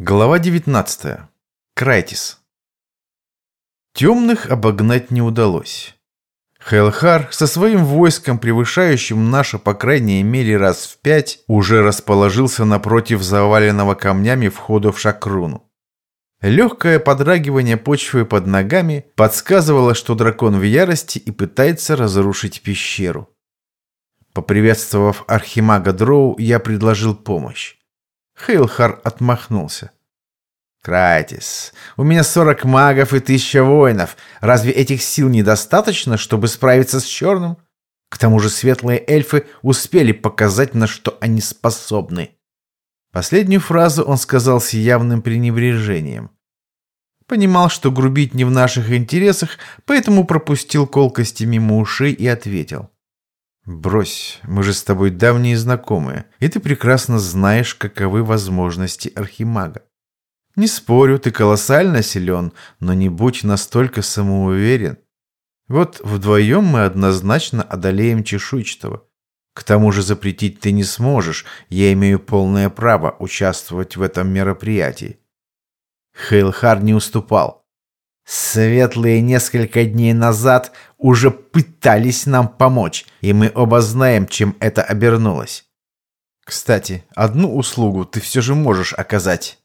Глава 19. Крайтис. Темных обогнать не удалось. Хелхар со своим войском, превышающим наше по крайней мере раз в пять, уже расположился напротив заваленного камнями входа в Шакруну. Легкое подрагивание почвы под ногами подсказывало, что дракон в ярости и пытается разрушить пещеру. Поприветствовав архимага Дроу, я предложил помощь. Хейлхар отмахнулся. «Крайтис, у меня сорок магов и тысяча воинов. Разве этих сил недостаточно, чтобы справиться с черным? К тому же светлые эльфы успели показать, на что они способны». Последнюю фразу он сказал с явным пренебрежением. Понимал, что грубить не в наших интересах, поэтому пропустил колкости мимо ушей и ответил. «Брось, мы же с тобой давние знакомые, и ты прекрасно знаешь, каковы возможности Архимага. Не спорю, ты колоссально силен, но не будь настолько самоуверен. Вот вдвоем мы однозначно одолеем чешуйчатого. К тому же запретить ты не сможешь, я имею полное право участвовать в этом мероприятии». Хейлхар не уступал. Светлые несколько дней назад уже пытались нам помочь, и мы оба знаем, чем это обернулось. Кстати, одну услугу ты все же можешь оказать.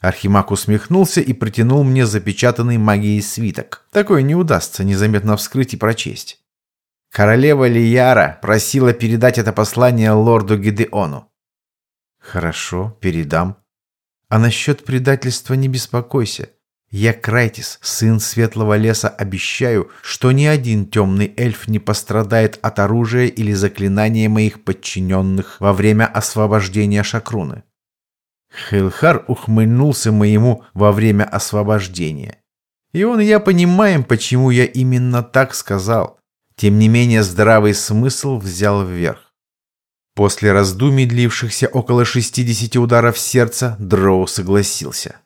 Архимаг усмехнулся и протянул мне запечатанный магией свиток. Такое не удастся незаметно вскрыть и прочесть. Королева Лияра просила передать это послание лорду Гидеону. Хорошо, передам. А насчет предательства не беспокойся. Я Крайтис, сын Светлого Леса, обещаю, что ни один темный эльф не пострадает от оружия или заклинания моих подчиненных во время освобождения Шакруны. Хелхар ухмыльнулся моему во время освобождения. И он и я понимаем, почему я именно так сказал. Тем не менее, здравый смысл взял вверх. После раздумий, длившихся около 60 ударов сердца, Дроу согласился.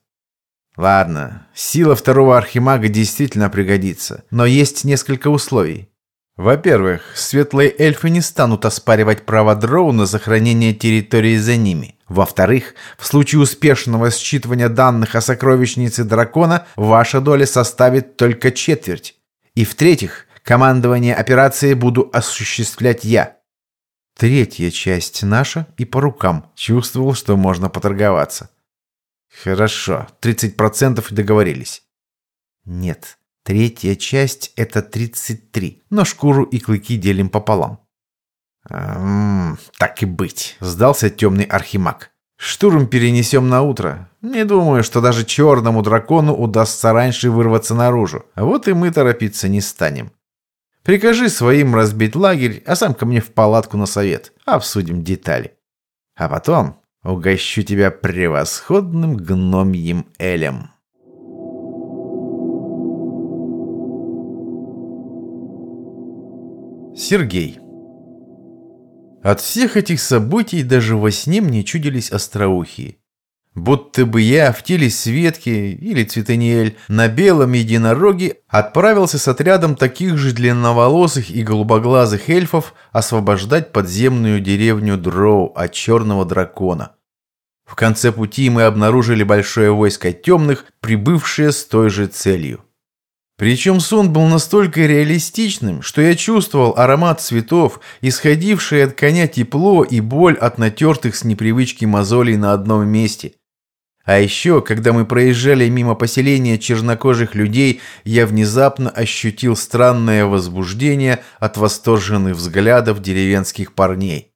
Ладно, сила второго архимага действительно пригодится, но есть несколько условий. Во-первых, светлые эльфы не станут оспаривать право дроу на сохранение территории за ними. Во-вторых, в случае успешного считывания данных о сокровищнице дракона, ваша доля составит только четверть. И в-третьих, командование операции буду осуществлять я. Третья часть наша и по рукам. Чувствовал, что можно поторговаться. Хорошо, 30% договорились. Нет, третья часть — это 33, но шкуру и клыки делим пополам. «М так и быть», — сдался темный архимаг. «Штурм перенесем на утро. Не думаю, что даже черному дракону удастся раньше вырваться наружу. Вот и мы торопиться не станем. Прикажи своим разбить лагерь, а сам ко мне в палатку на совет. Обсудим детали. А потом Угощу тебя превосходным гномьим элем. Сергей От всех этих событий даже во сне мне чудились остроухие. Будто бы я в теле Светки или Цветаниэль на белом единороге отправился с отрядом таких же длинноволосых и голубоглазых эльфов освобождать подземную деревню Дроу от черного дракона. В конце пути мы обнаружили большое войско темных, прибывшее с той же целью. Причем сон был настолько реалистичным, что я чувствовал аромат цветов, исходивший от коня тепло и боль от натертых с непривычки мозолей на одном месте. А еще, когда мы проезжали мимо поселения чернокожих людей, я внезапно ощутил странное возбуждение от восторженных взглядов деревенских парней.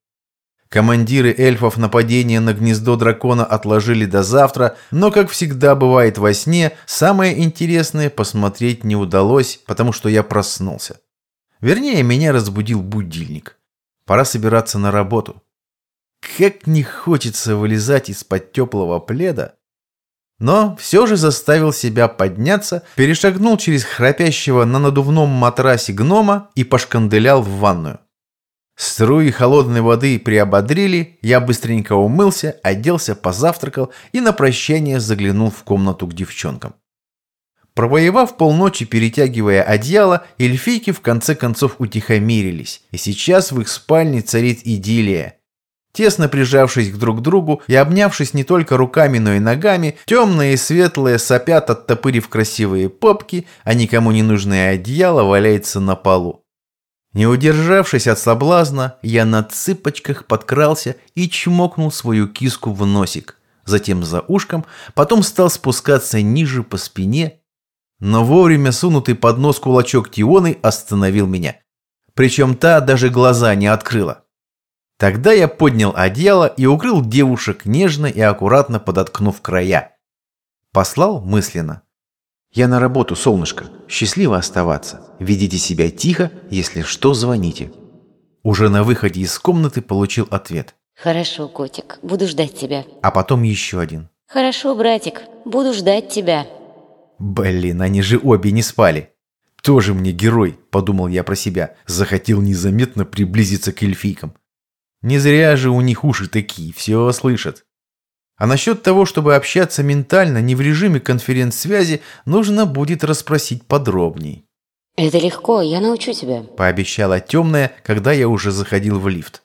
Командиры эльфов нападение на гнездо дракона отложили до завтра, но, как всегда бывает во сне, самое интересное посмотреть не удалось, потому что я проснулся. Вернее, меня разбудил будильник. Пора собираться на работу. Как не хочется вылезать из-под теплого пледа. Но все же заставил себя подняться, перешагнул через храпящего на надувном матрасе гнома и пошканделял в ванную. Струи холодной воды приободрили, я быстренько умылся, оделся, позавтракал и на прощание заглянул в комнату к девчонкам. Провоевав полночи, перетягивая одеяло, эльфийки в конце концов утихомирились, и сейчас в их спальне царит идиллия. Тесно прижавшись друг к другу и обнявшись не только руками, но и ногами, темные и светлые сопят, оттопырив красивые попки, а никому не нужное одеяло валяется на полу. Не удержавшись от соблазна, я на цыпочках подкрался и чмокнул свою киску в носик, затем за ушком, потом стал спускаться ниже по спине, но вовремя сунутый под нос кулачок Тионы остановил меня. Причем та даже глаза не открыла. Тогда я поднял одеяло и укрыл девушек, нежно и аккуратно подоткнув края. Послал мысленно. «Я на работу, солнышко. Счастливо оставаться. Ведите себя тихо, если что, звоните». Уже на выходе из комнаты получил ответ. «Хорошо, котик, буду ждать тебя». А потом еще один. «Хорошо, братик, буду ждать тебя». Блин, они же обе не спали. Тоже мне герой, подумал я про себя. Захотел незаметно приблизиться к эльфийкам. Не зря же у них уши такие, все слышат. А насчет того, чтобы общаться ментально не в режиме конференц-связи, нужно будет расспросить подробней. «Это легко, я научу тебя», – пообещала темная, когда я уже заходил в лифт.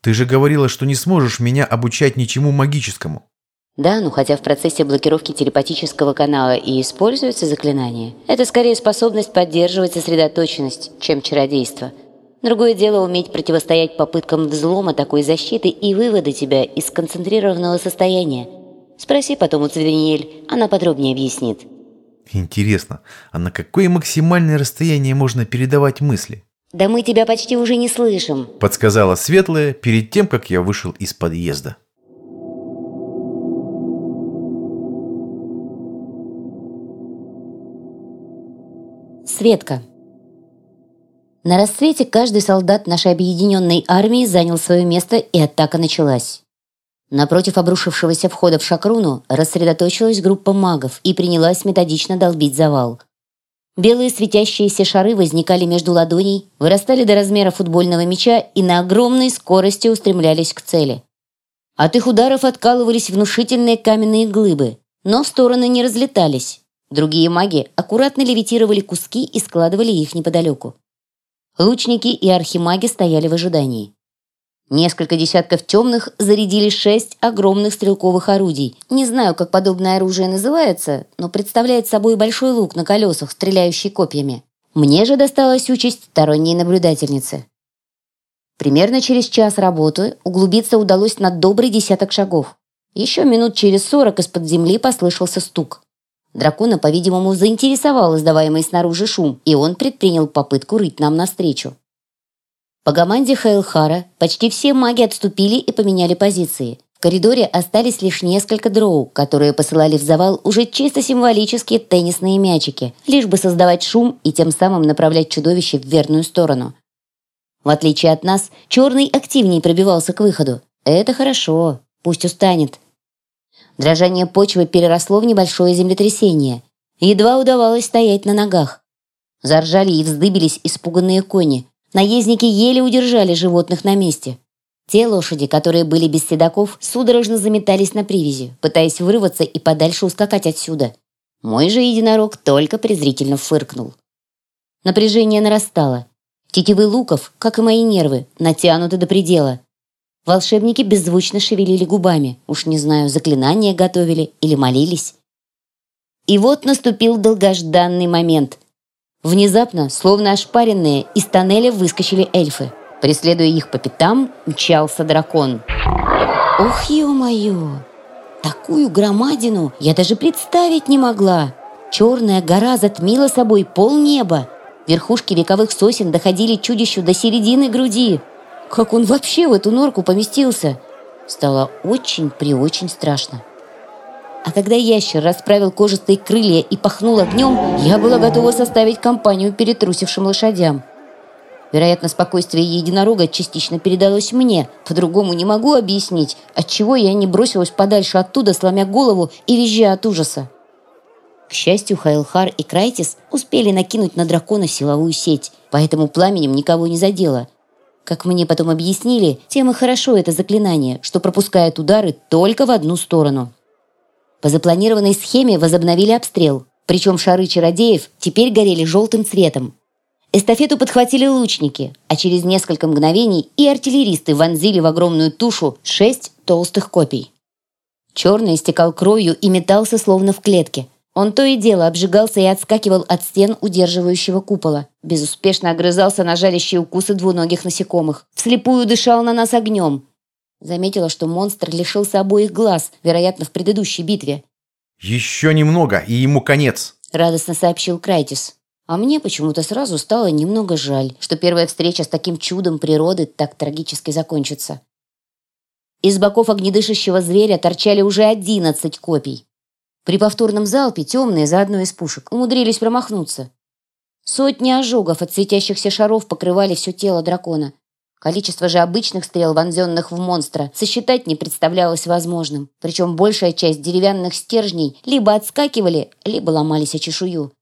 «Ты же говорила, что не сможешь меня обучать ничему магическому». Да, но хотя в процессе блокировки телепатического канала и используется заклинание, это скорее способность поддерживать сосредоточенность, чем чародейство – Другое дело уметь противостоять попыткам взлома такой защиты и вывода тебя из сконцентрированного состояния. Спроси потом у Цвиньель, она подробнее объяснит. Интересно, а на какое максимальное расстояние можно передавать мысли? Да мы тебя почти уже не слышим, подсказала Светлая перед тем, как я вышел из подъезда. Светка. На рассвете каждый солдат нашей объединенной армии занял свое место, и атака началась. Напротив обрушившегося входа в Шакруну рассредоточилась группа магов и принялась методично долбить завал. Белые светящиеся шары возникали между ладоней, вырастали до размера футбольного мяча и на огромной скорости устремлялись к цели. От их ударов откалывались внушительные каменные глыбы, но в стороны не разлетались. Другие маги аккуратно левитировали куски и складывали их неподалеку. Лучники и архимаги стояли в ожидании. Несколько десятков темных зарядили шесть огромных стрелковых орудий. Не знаю, как подобное оружие называется, но представляет собой большой лук на колесах, стреляющий копьями. Мне же досталась участь сторонней наблюдательницы. Примерно через час работы углубиться удалось на добрый десяток шагов. Еще минут через сорок из-под земли послышался стук. Дракона, по-видимому, заинтересовал издаваемый снаружи шум, и он предпринял попытку рыть нам навстречу. По команде Хейлхара почти все маги отступили и поменяли позиции. В коридоре остались лишь несколько дроу, которые посылали в завал уже чисто символические теннисные мячики, лишь бы создавать шум и тем самым направлять чудовище в верную сторону. В отличие от нас, Черный активнее пробивался к выходу. Это хорошо, пусть устанет, Дрожание почвы переросло в небольшое землетрясение. Едва удавалось стоять на ногах. Заржали и вздыбились испуганные кони. Наездники еле удержали животных на месте. Те лошади, которые были без седаков, судорожно заметались на привязи, пытаясь вырваться и подальше ускакать отсюда. Мой же единорог только презрительно фыркнул. Напряжение нарастало. Тетивы луков, как и мои нервы, натянуты до предела. Волшебники беззвучно шевелили губами, уж не знаю, заклинания готовили или молились. И вот наступил долгожданный момент. Внезапно, словно ошпаренные, из тоннеля выскочили эльфы. Преследуя их по пятам, мчался дракон. Ох, ё-моё! Такую громадину я даже представить не могла. Черная гора затмила собой полнеба. Верхушки вековых сосен доходили чудищу до середины груди. Как он вообще в эту норку поместился? Стало очень-преочень страшно. А когда ящер расправил кожистые крылья и пахнул огнем, я была готова составить компанию перетрусившим лошадям. Вероятно, спокойствие единорога частично передалось мне. По-другому не могу объяснить, отчего я не бросилась подальше оттуда, сломя голову и визжа от ужаса. К счастью, Хайлхар и Крайтис успели накинуть на дракона силовую сеть, поэтому пламенем никого не задело – как мне потом объяснили, тем и хорошо это заклинание, что пропускает удары только в одну сторону. По запланированной схеме возобновили обстрел, причем шары чародеев теперь горели желтым цветом. Эстафету подхватили лучники, а через несколько мгновений и артиллеристы вонзили в огромную тушу шесть толстых копий. Черный истекал кровью и метался словно в клетке. Он то и дело обжигался и отскакивал от стен удерживающего купола. Безуспешно огрызался на жалящие укусы двуногих насекомых. Вслепую дышал на нас огнем. Заметила, что монстр лишился обоих глаз, вероятно, в предыдущей битве. «Еще немного, и ему конец», — радостно сообщил Крайтис. А мне почему-то сразу стало немного жаль, что первая встреча с таким чудом природы так трагически закончится. Из боков огнедышащего зверя торчали уже одиннадцать копий. При повторном залпе темные за одной из пушек умудрились промахнуться. Сотни ожогов от светящихся шаров покрывали все тело дракона. Количество же обычных стрел, вонзенных в монстра, сосчитать не представлялось возможным. Причем большая часть деревянных стержней либо отскакивали, либо ломались о чешую.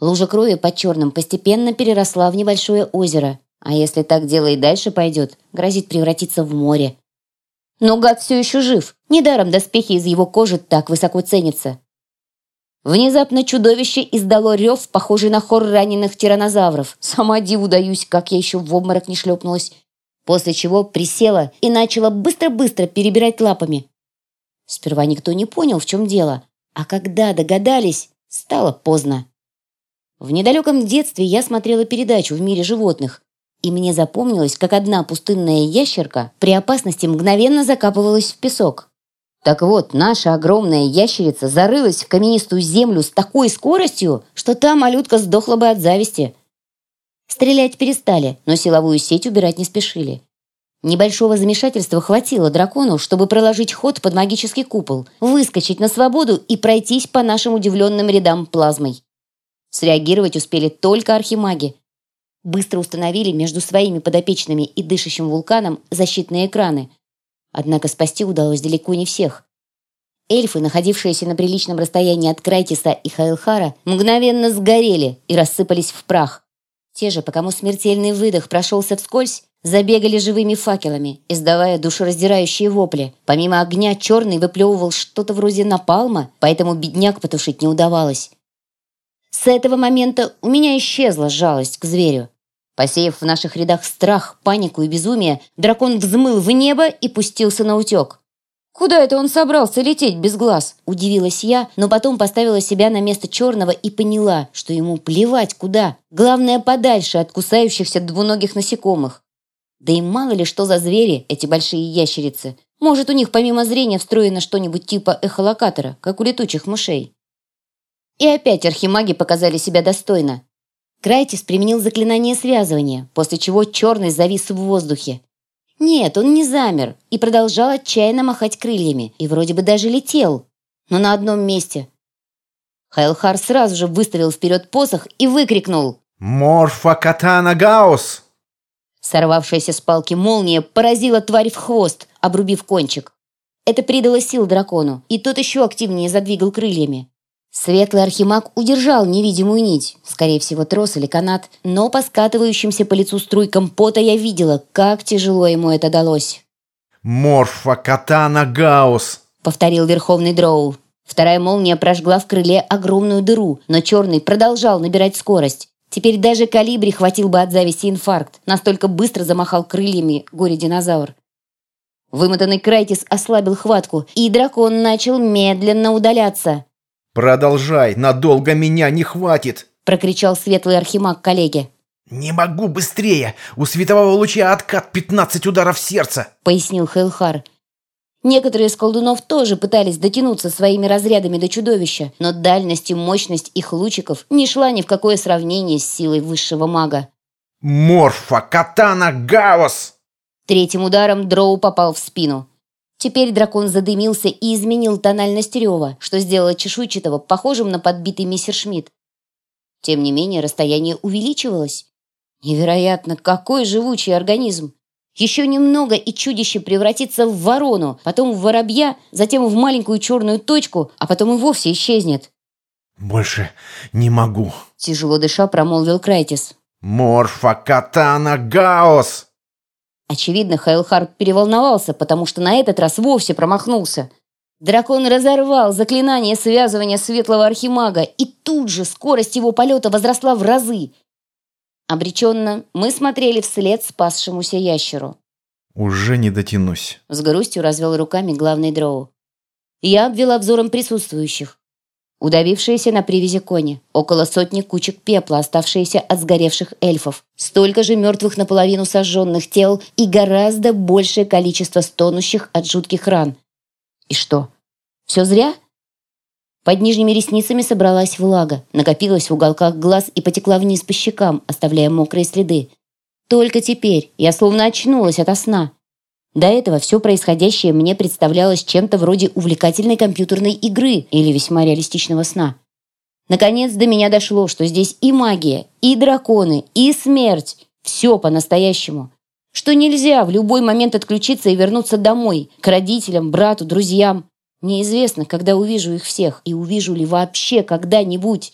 Лужа крови под черным постепенно переросла в небольшое озеро, а если так дело и дальше пойдет, грозит превратиться в море. Но гад все еще жив, недаром доспехи из его кожи так высоко ценятся. Внезапно чудовище издало рев, похожий на хор раненых тиранозавров. Сама диву даюсь, как я еще в обморок не шлепнулась. После чего присела и начала быстро-быстро перебирать лапами. Сперва никто не понял, в чем дело, а когда догадались, стало поздно. В недалеком детстве я смотрела передачу «В мире животных», и мне запомнилось, как одна пустынная ящерка при опасности мгновенно закапывалась в песок. Так вот, наша огромная ящерица зарылась в каменистую землю с такой скоростью, что та малютка сдохла бы от зависти. Стрелять перестали, но силовую сеть убирать не спешили. Небольшого замешательства хватило дракону, чтобы проложить ход под магический купол, выскочить на свободу и пройтись по нашим удивленным рядам плазмой. Среагировать успели только архимаги. Быстро установили между своими подопечными и дышащим вулканом защитные экраны. Однако спасти удалось далеко не всех. Эльфы, находившиеся на приличном расстоянии от Крайтиса и Хайлхара, мгновенно сгорели и рассыпались в прах. Те же, по кому смертельный выдох прошелся вскользь, забегали живыми факелами, издавая душераздирающие вопли. Помимо огня, черный выплевывал что-то вроде напалма, поэтому бедняк потушить не удавалось. С этого момента у меня исчезла жалость к зверю. Посеяв в наших рядах страх, панику и безумие, дракон взмыл в небо и пустился на утек. «Куда это он собрался лететь без глаз?» – удивилась я, но потом поставила себя на место черного и поняла, что ему плевать куда. Главное, подальше от кусающихся двуногих насекомых. Да и мало ли что за звери эти большие ящерицы. Может, у них помимо зрения встроено что-нибудь типа эхолокатора, как у летучих мышей. И опять архимаги показали себя достойно. Крайтис применил заклинание связывания, после чего черный завис в воздухе. Нет, он не замер и продолжал отчаянно махать крыльями, и вроде бы даже летел, но на одном месте. Хайлхар сразу же выставил вперед посох и выкрикнул «Морфа катана гаус!» Сорвавшаяся с палки молния поразила тварь в хвост, обрубив кончик. Это придало сил дракону, и тот еще активнее задвигал крыльями. Светлый архимаг удержал невидимую нить, скорее всего, трос или канат, но по скатывающимся по лицу струйкам пота я видела, как тяжело ему это далось. «Морфа катана гаус!» — повторил Верховный Дроу. Вторая молния прожгла в крыле огромную дыру, но черный продолжал набирать скорость. Теперь даже калибри хватил бы от зависти инфаркт. Настолько быстро замахал крыльями горе-динозавр. Вымотанный Крайтис ослабил хватку, и дракон начал медленно удаляться. «Продолжай, надолго меня не хватит!» прокричал светлый архимаг коллеге. «Не могу быстрее! У светового луча откат 15 ударов сердца!» пояснил Хейлхар. Некоторые из колдунов тоже пытались дотянуться своими разрядами до чудовища, но дальность и мощность их лучиков не шла ни в какое сравнение с силой высшего мага. «Морфа! Катана! Гаос!» Третьим ударом Дроу попал в спину. Теперь дракон задымился и изменил тональность рева, что сделало чешуйчатого похожим на подбитый мессершмитт. Тем не менее, расстояние увеличивалось. Невероятно, какой живучий организм! Еще немного, и чудище превратится в ворону, потом в воробья, затем в маленькую черную точку, а потом и вовсе исчезнет. «Больше не могу», — тяжело дыша промолвил Крайтис. «Морфа катана гаос!» Очевидно, Хайлхар переволновался, потому что на этот раз вовсе промахнулся. Дракон разорвал заклинание связывания светлого архимага, и тут же скорость его полета возросла в разы. Обреченно мы смотрели вслед спасшемуся ящеру. «Уже не дотянусь», — с грустью развел руками главный дроу. Я обвела взором присутствующих. Удавившиеся на привязи кони, около сотни кучек пепла, оставшиеся от сгоревших эльфов, столько же мертвых наполовину сожженных тел и гораздо большее количество стонущих от жутких ран. И что, все зря? Под нижними ресницами собралась влага, накопилась в уголках глаз и потекла вниз по щекам, оставляя мокрые следы. Только теперь я словно очнулась ото сна. До этого все происходящее мне представлялось чем-то вроде увлекательной компьютерной игры или весьма реалистичного сна. Наконец до меня дошло, что здесь и магия, и драконы, и смерть. Все по-настоящему. Что нельзя в любой момент отключиться и вернуться домой, к родителям, брату, друзьям. Неизвестно, когда увижу их всех, и увижу ли вообще когда-нибудь.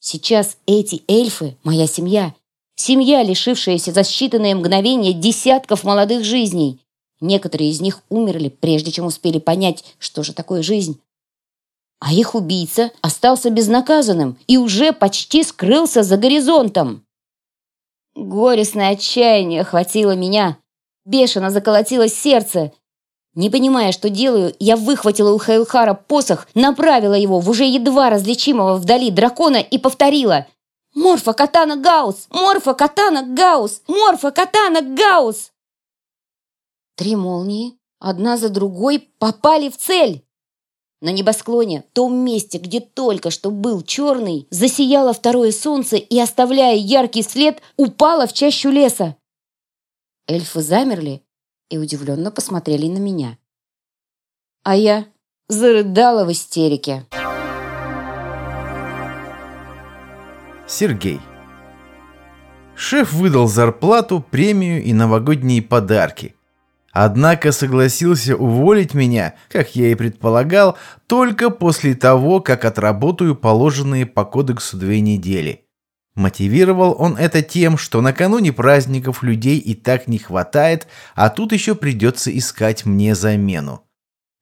Сейчас эти эльфы – моя семья. Семья, лишившаяся за считанные мгновения десятков молодых жизней. Некоторые из них умерли, прежде чем успели понять, что же такое жизнь. А их убийца остался безнаказанным и уже почти скрылся за горизонтом. Горестное отчаяние охватило меня. Бешено заколотилось сердце. Не понимая, что делаю, я выхватила у Хейлхара посох, направила его в уже едва различимого вдали дракона и повторила «Морфа Катана Гаус! Морфа Катана Гаус! Морфа Катана Гаус!» Три молнии, одна за другой, попали в цель. На небосклоне, в том месте, где только что был черный, засияло второе солнце и, оставляя яркий след, упало в чащу леса. Эльфы замерли и удивленно посмотрели на меня. А я зарыдала в истерике. Сергей. Шеф выдал зарплату, премию и новогодние подарки – Однако согласился уволить меня, как я и предполагал, только после того, как отработаю положенные по кодексу две недели. Мотивировал он это тем, что накануне праздников людей и так не хватает, а тут еще придется искать мне замену.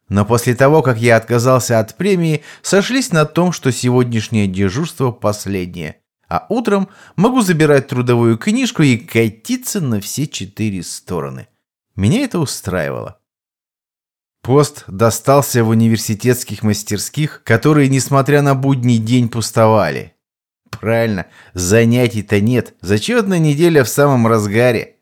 Но после того, как я отказался от премии, сошлись на том, что сегодняшнее дежурство последнее. А утром могу забирать трудовую книжку и катиться на все четыре стороны. Меня это устраивало. Пост достался в университетских мастерских, которые, несмотря на будний день, пустовали. Правильно, занятий-то нет, зачетная неделя в самом разгаре.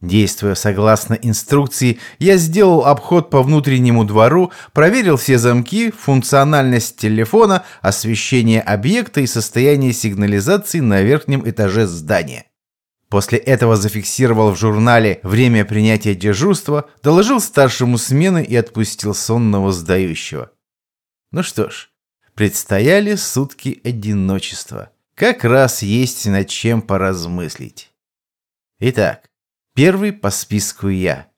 Действуя согласно инструкции, я сделал обход по внутреннему двору, проверил все замки, функциональность телефона, освещение объекта и состояние сигнализации на верхнем этаже здания. После этого зафиксировал в журнале время принятия дежурства, доложил старшему смены и отпустил сонного сдающего. Ну что ж, предстояли сутки одиночества. Как раз есть над чем поразмыслить. Итак, первый по списку я.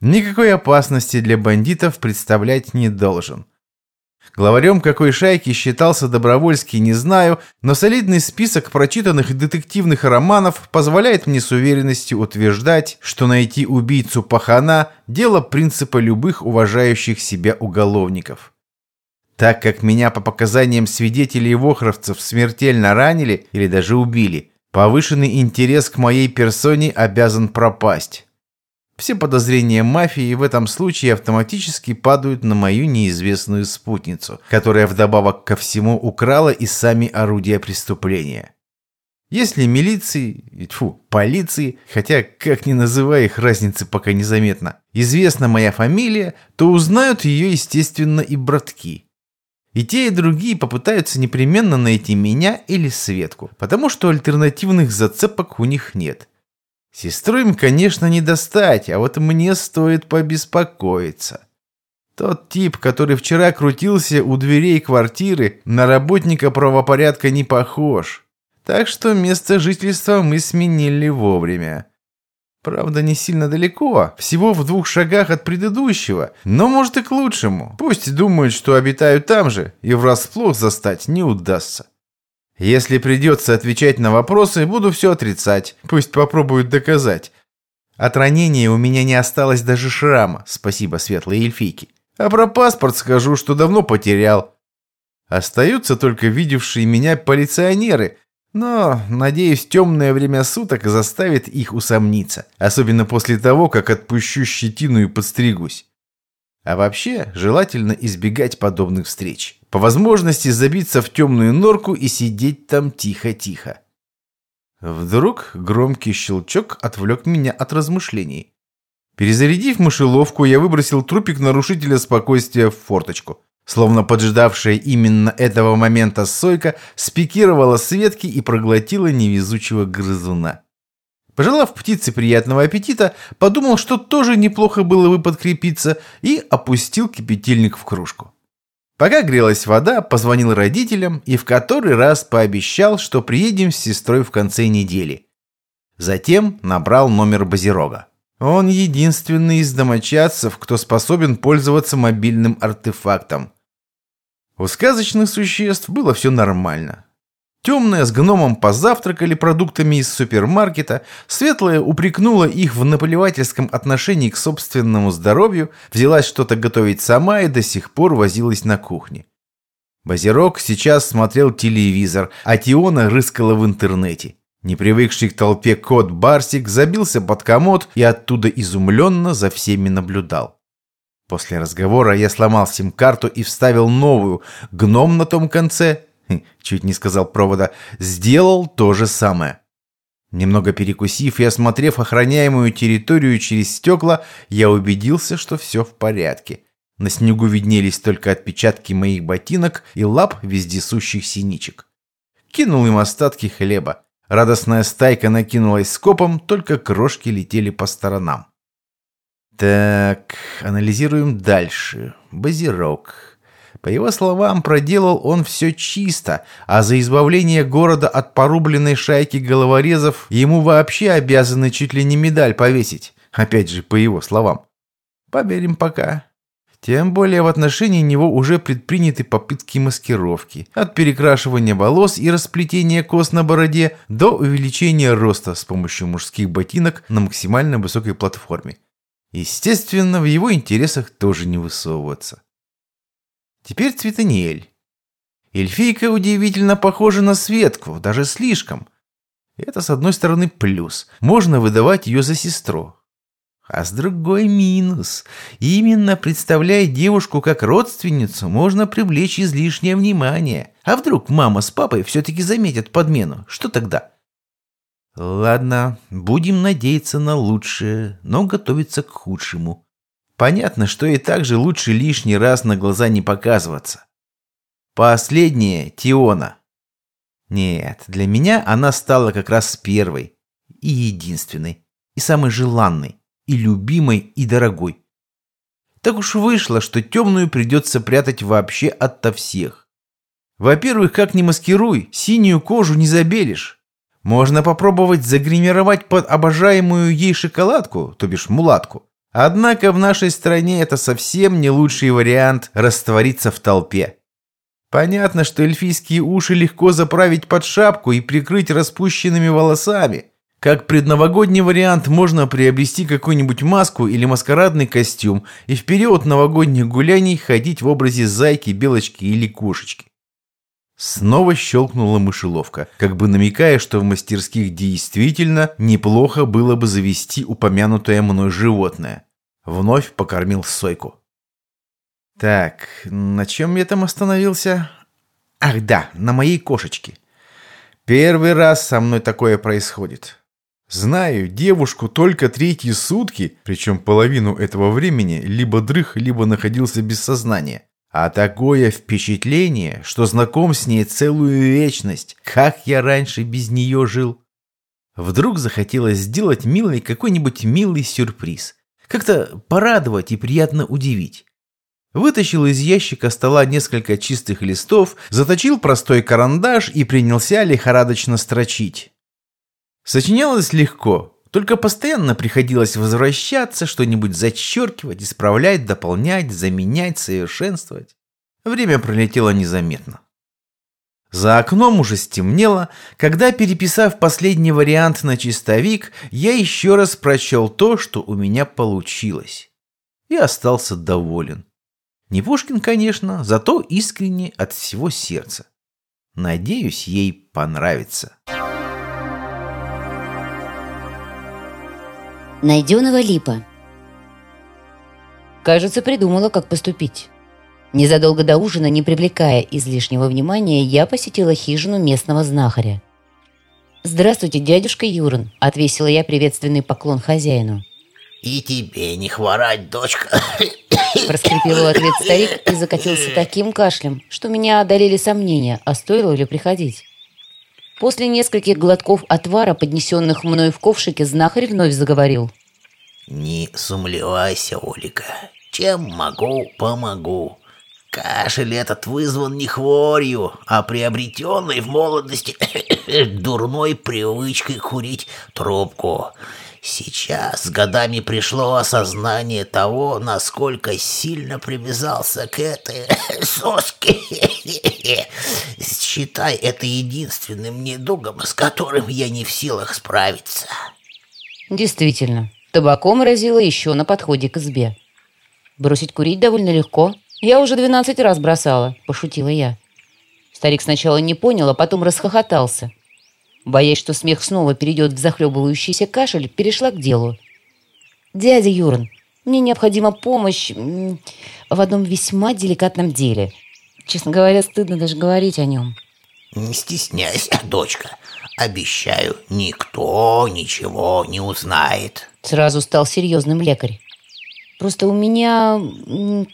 Никакой опасности для бандитов представлять не должен. Главарем какой шайки считался Добровольский, не знаю, но солидный список прочитанных детективных романов позволяет мне с уверенностью утверждать, что найти убийцу пахана – дело принципа любых уважающих себя уголовников. Так как меня по показаниям свидетелей вохровцев смертельно ранили или даже убили, повышенный интерес к моей персоне обязан пропасть. Все подозрения мафии в этом случае автоматически падают на мою неизвестную спутницу, которая вдобавок ко всему украла и сами орудия преступления. Если милиции, тьфу, полиции, хотя как ни называй их, разницы пока незаметно, известна моя фамилия, то узнают ее, естественно, и братки. И те, и другие попытаются непременно найти меня или Светку, потому что альтернативных зацепок у них нет – Сестру им, конечно, не достать, а вот мне стоит побеспокоиться. Тот тип, который вчера крутился у дверей квартиры, на работника правопорядка не похож. Так что место жительства мы сменили вовремя. Правда, не сильно далеко, всего в двух шагах от предыдущего, но может и к лучшему. Пусть думают, что обитаю там же, и врасплох застать не удастся. Если придется отвечать на вопросы, буду все отрицать. Пусть попробуют доказать. От ранения у меня не осталось даже шрама, спасибо светлой эльфийке. А про паспорт скажу, что давно потерял. Остаются только видевшие меня полиционеры, Но, надеюсь, темное время суток заставит их усомниться, особенно после того, как отпущу щетину и подстригусь. А вообще, желательно избегать подобных встреч. По возможности забиться в темную норку и сидеть там тихо-тихо. Вдруг громкий щелчок отвлек меня от размышлений. Перезарядив мышеловку, я выбросил трупик нарушителя спокойствия в форточку. Словно поджидавшая именно этого момента сойка спикировала с ветки и проглотила невезучего грызуна. Пожелав птице приятного аппетита, подумал, что тоже неплохо было бы подкрепиться, и опустил кипятильник в кружку. Пока грелась вода, позвонил родителям и в который раз пообещал, что приедем с сестрой в конце недели. Затем набрал номер Базирога. Он единственный из домочадцев, кто способен пользоваться мобильным артефактом. У сказочных существ было все нормально. Темная с гномом позавтракали продуктами из супермаркета, светлая упрекнула их в наплевательском отношении к собственному здоровью, взялась что-то готовить сама и до сих пор возилась на кухне. Базирок сейчас смотрел телевизор, а Тиона рыскала в интернете. Непривыкший к толпе кот Барсик забился под комод и оттуда изумленно за всеми наблюдал. После разговора я сломал сим-карту и вставил новую. Гном на том конце, чуть не сказал провода, сделал то же самое. Немного перекусив и осмотрев охраняемую территорию через стекла, я убедился, что все в порядке. На снегу виднелись только отпечатки моих ботинок и лап вездесущих синичек. Кинул им остатки хлеба. Радостная стайка накинулась скопом, только крошки летели по сторонам. Так, анализируем дальше. Базирок. По его словам, проделал он все чисто, а за избавление города от порубленной шайки головорезов ему вообще обязаны чуть ли не медаль повесить. Опять же, по его словам. Поверим пока. Тем более в отношении него уже предприняты попытки маскировки. От перекрашивания волос и расплетения кос на бороде до увеличения роста с помощью мужских ботинок на максимально высокой платформе. Естественно, в его интересах тоже не высовываться. Теперь Цветаниэль. Эльфийка удивительно похожа на Светку, даже слишком. Это, с одной стороны, плюс. Можно выдавать ее за сестру. А с другой минус. Именно представляя девушку как родственницу, можно привлечь излишнее внимание. А вдруг мама с папой все-таки заметят подмену? Что тогда? Ладно, будем надеяться на лучшее, но готовиться к худшему. Понятно, что и так же лучше лишний раз на глаза не показываться. Последняя – Тиона. Нет, для меня она стала как раз первой и единственной, и самой желанной, и любимой, и дорогой. Так уж вышло, что темную придется прятать вообще ото всех. Во-первых, как ни маскируй, синюю кожу не забелишь. Можно попробовать загримировать под обожаемую ей шоколадку, то бишь мулатку. Однако в нашей стране это совсем не лучший вариант раствориться в толпе. Понятно, что эльфийские уши легко заправить под шапку и прикрыть распущенными волосами. Как предновогодний вариант можно приобрести какую-нибудь маску или маскарадный костюм и в период новогодних гуляний ходить в образе зайки, белочки или кошечки. Снова щелкнула мышеловка, как бы намекая, что в мастерских действительно неплохо было бы завести упомянутое мной животное. Вновь покормил сойку. Так, на чем я там остановился? Ах да, на моей кошечке. Первый раз со мной такое происходит. Знаю девушку только третьи сутки, причем половину этого времени либо дрых, либо находился без сознания. А такое впечатление, что знаком с ней целую вечность. Как я раньше без нее жил? Вдруг захотелось сделать милый какой-нибудь милый сюрприз. Как-то порадовать и приятно удивить. Вытащил из ящика стола несколько чистых листов, заточил простой карандаш и принялся лихорадочно строчить. Сочинялось легко, только постоянно приходилось возвращаться, что-нибудь зачеркивать, исправлять, дополнять, заменять, совершенствовать. Время пролетело незаметно. За окном уже стемнело, когда, переписав последний вариант на чистовик, я еще раз прочел то, что у меня получилось. И остался доволен. Не Пушкин, конечно, зато искренне от всего сердца. Надеюсь, ей понравится. Найденного липа. Кажется, придумала, как поступить. Незадолго до ужина, не привлекая излишнего внимания, я посетила хижину местного знахаря. «Здравствуйте, дядюшка Юран», — отвесила я приветственный поклон хозяину. «И тебе не хворать, дочка!» Проскрипел в ответ старик и закатился таким кашлем, что меня одолели сомнения, а стоило ли приходить. После нескольких глотков отвара, поднесенных мной в ковшике, знахарь вновь заговорил. «Не сумлевайся, Олика. Чем могу, помогу. Кашель этот вызван не хворью, а приобретенной в молодости дурной привычкой курить трубку. Сейчас с годами пришло осознание того, насколько сильно привязался к этой соске. Считай это единственным недугом, с которым я не в силах справиться. Действительно, табаком разило еще на подходе к избе. Бросить курить довольно легко. Я уже двенадцать раз бросала, пошутила я. Старик сначала не понял, а потом расхохотался. Боясь, что смех снова перейдет в захлебывающийся кашель, перешла к делу. «Дядя Юран, мне необходима помощь в одном весьма деликатном деле. Честно говоря, стыдно даже говорить о нем». «Не стесняйся, дочка. Обещаю, никто ничего не узнает». Сразу стал серьезным лекарь. «Просто у меня,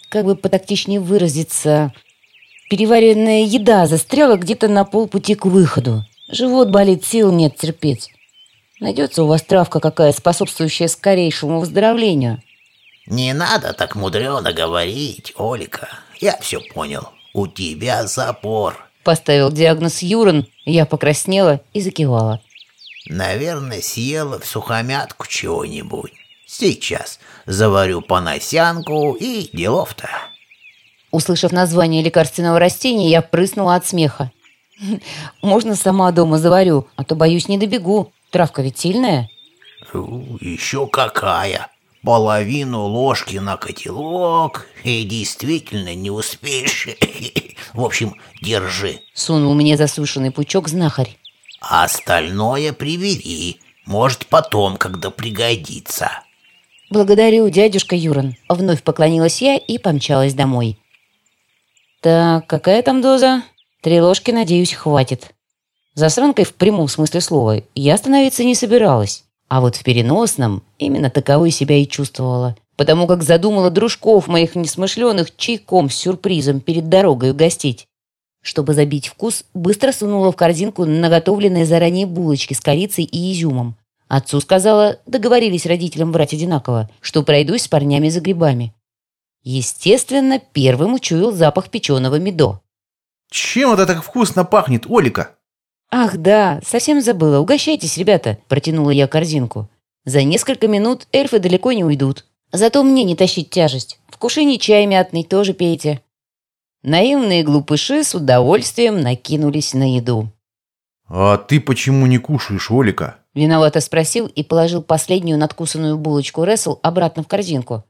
как бы потактичнее выразиться, переваренная еда застряла где-то на полпути к выходу. Живот болит, сил нет терпеть. Найдется у вас травка какая, способствующая скорейшему выздоровлению?» «Не надо так мудрено говорить, Олика. Я все понял. У тебя запор». Поставил диагноз Юран, я покраснела и закивала. «Наверное, съела в сухомятку чего-нибудь. Сейчас заварю поносянку и делов-то». Услышав название лекарственного растения, я прыснула от смеха. Можно сама дома заварю, а то, боюсь, не добегу. Травка ведь сильная. Еще какая. Половину ложки на котелок, и действительно не успеешь. В общем, держи. Сунул мне засушенный пучок знахарь. А остальное привери. Может, потом, когда пригодится. Благодарю, дядюшка Юран. Вновь поклонилась я и помчалась домой. Так, какая там доза? Три ложки, надеюсь, хватит. Засранкой в прямом смысле слова я становиться не собиралась. А вот в переносном именно таковой себя и чувствовала. Потому как задумала дружков моих несмышленых чайком с сюрпризом перед дорогой угостить. Чтобы забить вкус, быстро сунула в корзинку наготовленные заранее булочки с корицей и изюмом. Отцу сказала, договорились родителям брать одинаково, что пройдусь с парнями за грибами. Естественно, первым учуял запах печеного медо. Чем это так вкусно пахнет, Олика? Ах, да, совсем забыла. Угощайтесь, ребята, протянула я корзинку. За несколько минут эльфы далеко не уйдут. Зато мне не тащить тяжесть. В кушине чай мятный тоже пейте. Наивные глупыши с удовольствием накинулись на еду. «А ты почему не кушаешь, Олика?» Виновато спросил и положил последнюю надкусанную булочку Рессел обратно в корзинку.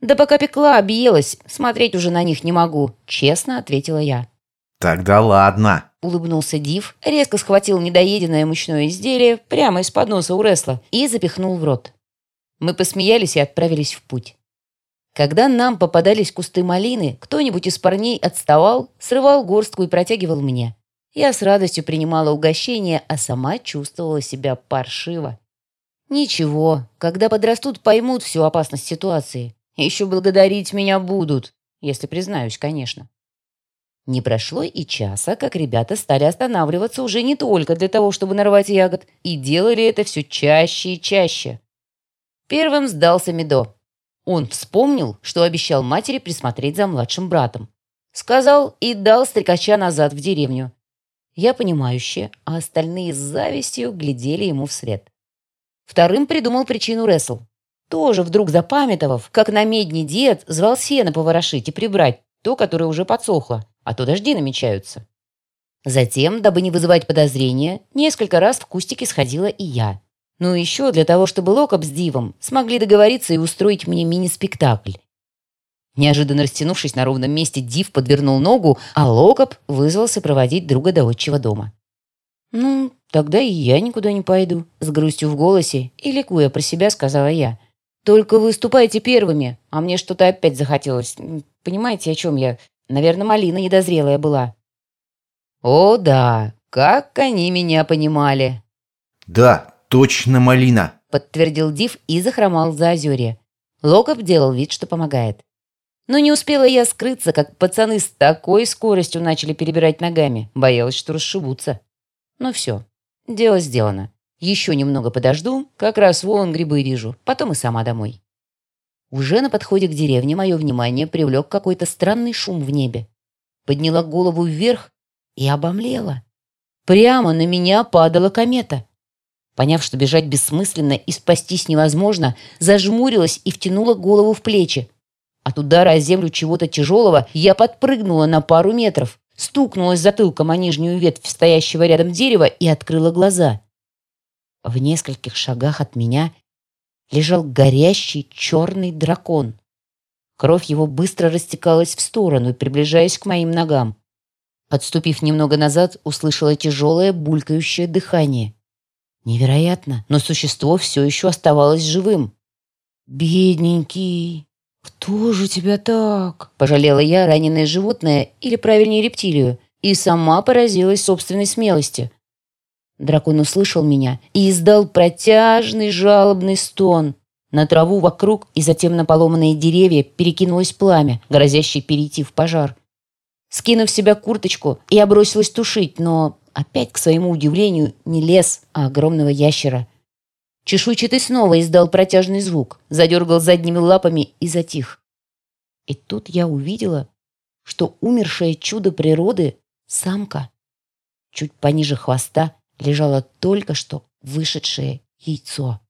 «Да пока пекла, объелась. Смотреть уже на них не могу», — честно ответила я. «Тогда ладно», — улыбнулся Див, резко схватил недоеденное мучное изделие прямо из-под носа у Ресла и запихнул в рот. Мы посмеялись и отправились в путь. Когда нам попадались кусты малины, кто-нибудь из парней отставал, срывал горстку и протягивал мне. Я с радостью принимала угощение, а сама чувствовала себя паршиво. Ничего, когда подрастут, поймут всю опасность ситуации. Еще благодарить меня будут, если признаюсь, конечно. Не прошло и часа, как ребята стали останавливаться уже не только для того, чтобы нарвать ягод, и делали это все чаще и чаще. Первым сдался Медо. Он вспомнил, что обещал матери присмотреть за младшим братом. Сказал и дал стрекача назад в деревню. Я понимающая, а остальные с завистью глядели ему вслед. Вторым придумал причину Ресл. Тоже вдруг запамятовав, как на медне дед звал сено поворошить и прибрать то, которое уже подсохло а то дожди намечаются. Затем, дабы не вызывать подозрения, несколько раз в кустики сходила и я. Ну и еще для того, чтобы Локоп с Дивом смогли договориться и устроить мне мини-спектакль. Неожиданно растянувшись на ровном месте, Див подвернул ногу, а Локоп вызвался проводить друга до отчего дома. «Ну, тогда и я никуда не пойду», — с грустью в голосе и ликуя про себя, сказала я. «Только выступайте первыми, а мне что-то опять захотелось. Понимаете, о чем я? Наверное, малина недозрелая была». «О, да, как они меня понимали!» «Да, точно малина!» — подтвердил Див и захромал за озерье. Локоп делал вид, что помогает. Но не успела я скрыться, как пацаны с такой скоростью начали перебирать ногами. Боялась, что расшибутся. Ну все, дело сделано. Еще немного подожду, как раз вон грибы вижу, потом и сама домой. Уже на подходе к деревне мое внимание привлек какой-то странный шум в небе. Подняла голову вверх и обомлела. Прямо на меня падала комета. Поняв, что бежать бессмысленно и спастись невозможно, зажмурилась и втянула голову в плечи. От удара о землю чего-то тяжелого я подпрыгнула на пару метров, стукнулась затылком о нижнюю ветвь стоящего рядом дерева и открыла глаза. В нескольких шагах от меня лежал горящий черный дракон. Кровь его быстро растекалась в сторону, приближаясь к моим ногам. Отступив немного назад, услышала тяжелое булькающее дыхание. Невероятно, но существо все еще оставалось живым. «Бедненький!» «Кто же тебя так?» – пожалела я раненое животное, или правильнее рептилию, и сама поразилась собственной смелости. Дракон услышал меня и издал протяжный жалобный стон. На траву вокруг и затем на поломанные деревья перекинулось пламя, грозящее перейти в пожар. Скинув себя курточку, я бросилась тушить, но опять, к своему удивлению, не лес, а огромного ящера – Чешуйчатый снова издал протяжный звук, задергал задними лапами и затих. И тут я увидела, что умершее чудо природы — самка. Чуть пониже хвоста лежало только что вышедшее яйцо.